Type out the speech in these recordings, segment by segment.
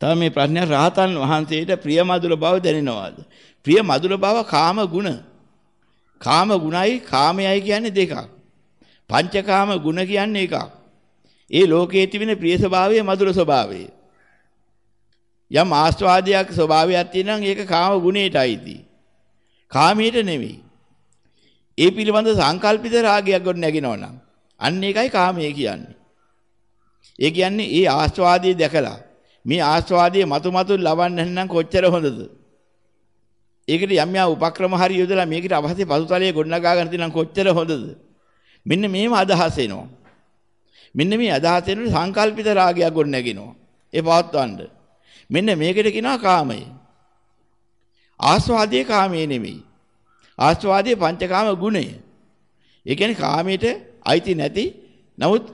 තව මේ ප්‍රශ්නය රහතන් වහන්සේට ප්‍රිය මధుර බව දැනෙනවාද? ප්‍රිය මధుර බව කාම ගුණ. කාම ගුණයි කාමයයි කියන්නේ දෙකක්. පංචකාම ගුණ කියන්නේ එකක්. ඒ ලෝකයේ තිබෙන ප්‍රිය ස්වභාවය මధుර ස්වභාවය. යම් ආස්වාදයක් ස්වභාවයක් තියෙනම් ඒක කාම ගුණයට අයිති. කාමයට නෙමෙයි. ඒ පිළිබඳ සංකල්පිත රාගයක් ගොඩ නැගෙනවා නම් අන්න ඒකයි කාමය කියන්නේ. ඒ කියන්නේ ඒ ආස්වාදයේ දැකලා මේ ආස්වාදයේ මතු මතු ලබන්න නම් කොච්චර හොඳද? ඒකට යම් යා උපක්‍රම හරි යොදලා මේකට අවශ්‍ය පසුතලයේ ගොඩනගා ගන්න තියෙනම් කොච්චර හොඳද? මෙන්න මේම අදහස එනවා. මෙන්න මේ අදහස එනකොට සංකල්පිත රාගයක් ගොඩ නැගිනවා. ඒ පවත්වන්න. මෙන්න මේකට කියනවා කාමය. ආස්වාදයේ කාමයේ නෙමෙයි. ආස්වාදයේ පංචකාම ගුණය. ඒ කියන්නේ කාමයට අයිති නැති නමුත්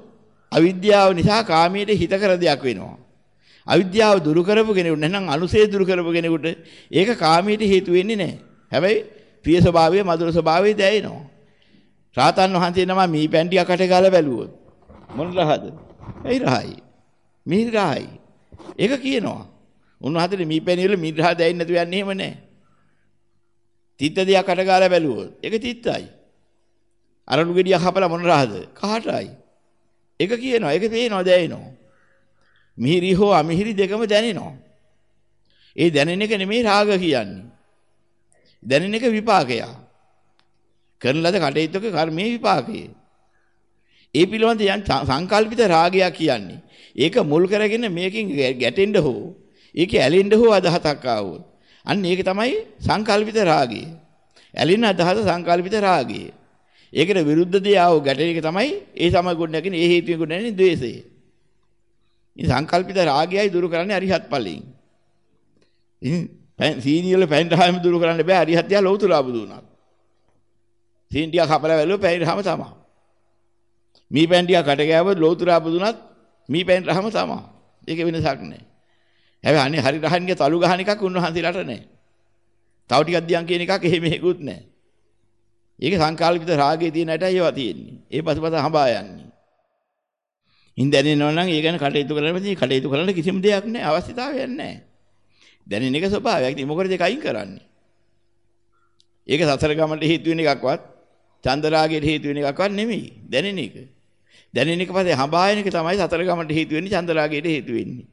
අවිද්‍යාව නිසා කාමයට හිත කර දෙයක් වෙනවා. අවිද්‍යාව දුරු කරපු කෙනෙකුට නැත්නම් අනුසේ දුරු කරපු කෙනෙකුට ඒක කාමයට හේතු වෙන්නේ නැහැ. හැබැයි ප්‍රිය ස්වභාවය මధుර ස්වභාවය දැනෙනවා. රාතන් වහන්සේ නම මී පැන්ටියක් අට ගාලා බැලුවොත් මොන රහද? ඒ රහයි. මී රහයි. ඒක කියනවා. උන්වහන්සේ මී පැණි වල මී රහ දැයින් නැතු යන්නේ එහෙම නැහැ. තිත්ත දෙයක් අට ගාලා බැලුවොත් ඒක තිත්තයි. අරලු ගෙඩියක් හපලා මොන රහද? කහටයි. ඒක කියනවා. ඒක පේනවා දැනෙනවා. මිහිරි හෝ අමිහිරි දෙකම දැනෙනවා. ඒ දැනෙන එක නෙමෙයි රාග කියන්නේ. දැනෙන එක විපාකයක්. කරන ලද කටයුත්තක කර්මයේ විපාකය. ඒ පිළිබඳ යම් සංකල්පිත රාගයක් කියන්නේ. ඒක මුල් කරගෙන මේකෙන් ගැටෙන්න හෝ ඒක ඇලෙන්න හෝ අදහසක් ආවොත් අන්න ඒක තමයි සංකල්පිත රාගය. ඇලෙන අදහස සංකල්පිත රාගය. ඒකට විරුද්ධ දේ ආව ගැටෙන එක තමයි ඒ සමග ගොඩ නැගෙන ඒ හේතුවෙන් ගොඩ නැගෙන ද්වේෂය. ඉතින් සංකල්පිත රාගයයි දුරු කරන්නේ අරිහත් ඵලයෙන්. ඉතින් සීනි වල පැන් රහම දුරු කරන්න බෑ අරිහත්ය ලෞතුරා බුදු උනත්. සීනි ටික කපලා වැළුව පැන් රහම තමයි. මී පැන් ටික කට ගෑවොත් ලෞතුරා බුදු උනත් මී පැන් රහම තමයි. ඒක වෙනසක් නෑ. හැබැයි අනේ හරි රහන්ගේ තලු ගහන එකක් උන්වහන්සේලාට නෑ. තව ටිකක් දියන් කියන එකක් එහෙම හේකුත් නෑ. ඒක සංකල්පිත රාගයේ තියෙන ඇටයි ඒවා තියෙන්නේ. ඒ පසුපස හඹා යන්නේ. ඉන් දැනෙනවා නම් ඒ ගැන කටයුතු කරන්න බෑ. කටයුතු කරන්න කිසිම දෙයක් නෑ. අවශ්‍යතාවයක් නෑ. දැනෙන එක ස්වභාවයක්. ඉතින් මොකටද ඒක අයින් කරන්නේ? ඒක සතර ගමන්ට හේතු වෙන එකක්වත්, චන්දරාගයට හේතු වෙන එකක්වත් නෙමෙයි. දැනෙන එක. දැනෙන එක පස්සේ හඹායන එක තමයි සතර ගමන්ට හේතු වෙන්නේ, චන්දරාගයට හේතු වෙන්නේ.